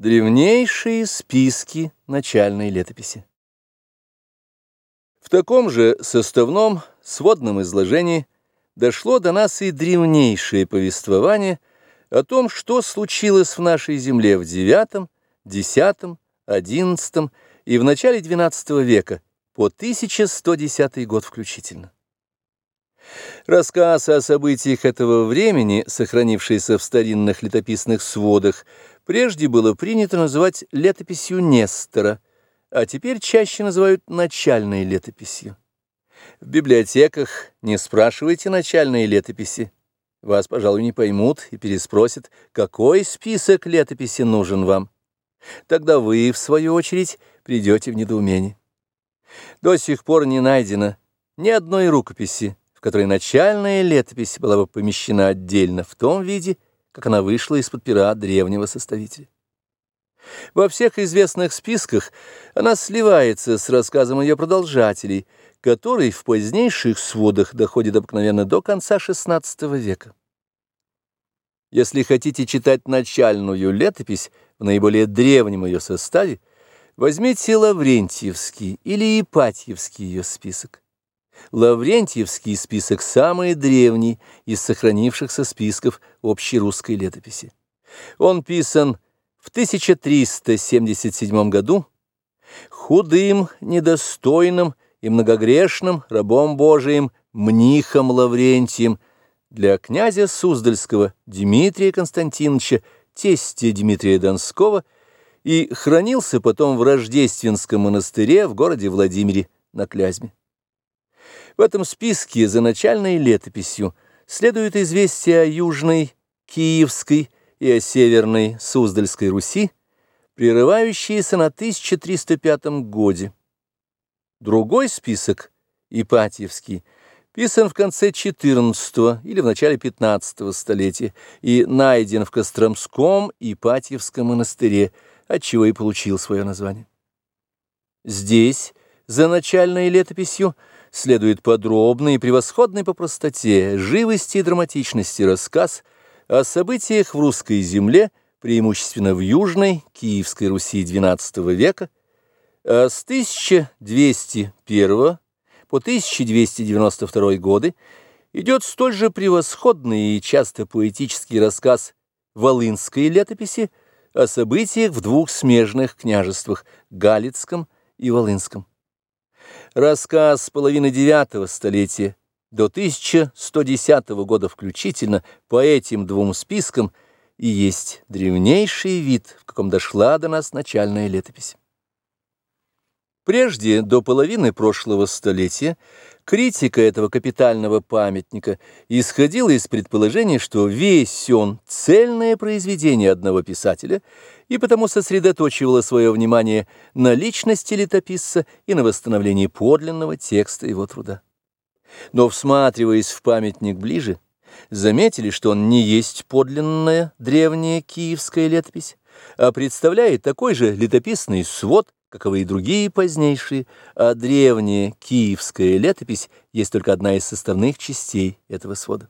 Древнейшие списки начальной летописи. В таком же составном сводном изложении дошло до нас и древнейшее повествование о том, что случилось в нашей земле в IX, X, XI и в начале XII века по 1110 год включительно. Рассказ о событиях этого времени, сохранившийся в старинных летописных сводах, прежде было принято называть летописью Нестора, а теперь чаще называют начальной летописью. В библиотеках не спрашивайте начальные летописи. Вас, пожалуй, не поймут и переспросят, какой список летописи нужен вам. Тогда вы, в свою очередь, придете в недоумение. До сих пор не найдено ни одной рукописи, в которой начальная летопись была бы помещена отдельно в том виде, как она вышла из-под пера древнего составителя. Во всех известных списках она сливается с рассказом ее продолжателей, который в позднейших сводах доходит обыкновенно до конца XVI века. Если хотите читать начальную летопись в наиболее древнем ее составе, возьмите Лаврентьевский или Ипатьевский ее список. Лаврентьевский список самый древний из сохранившихся списков общерусской летописи. Он писан в 1377 году худым, недостойным и многогрешным рабом Божиим Мнихом Лаврентием для князя Суздальского Дмитрия Константиновича, тестя Дмитрия Донского, и хранился потом в Рождественском монастыре в городе Владимире на Клязьме. В этом списке за начальной летописью следует известие о Южной, Киевской и о Северной Суздальской Руси, прерывающиеся на 1305 годе. Другой список, Ипатьевский, писан в конце XIV или в начале XV столетия и найден в Костромском Ипатьевском монастыре, отчего и получил свое название. Здесь, за начальной летописью, следует подробный и превосходный по простоте, живости и драматичности рассказ о событиях в русской земле, преимущественно в Южной, Киевской Руси XII века, а с 1201 по 1292 годы идет столь же превосходный и часто поэтический рассказ Волынской летописи о событиях в двух смежных княжествах – Галицком и Волынском. Рассказ половины девятого столетия до 1110 года включительно по этим двум спискам и есть древнейший вид, в каком дошла до нас начальная летопись. Прежде, до половины прошлого столетия, критика этого капитального памятника исходила из предположения, что весь он – цельное произведение одного писателя, и потому сосредоточивала свое внимание на личности летописца и на восстановлении подлинного текста его труда. Но, всматриваясь в памятник ближе, заметили, что он не есть подлинная древняя киевская летопись, а представляет такой же летописный свод, каковы и другие позднейшие, а древняя киевская летопись есть только одна из составных частей этого свода.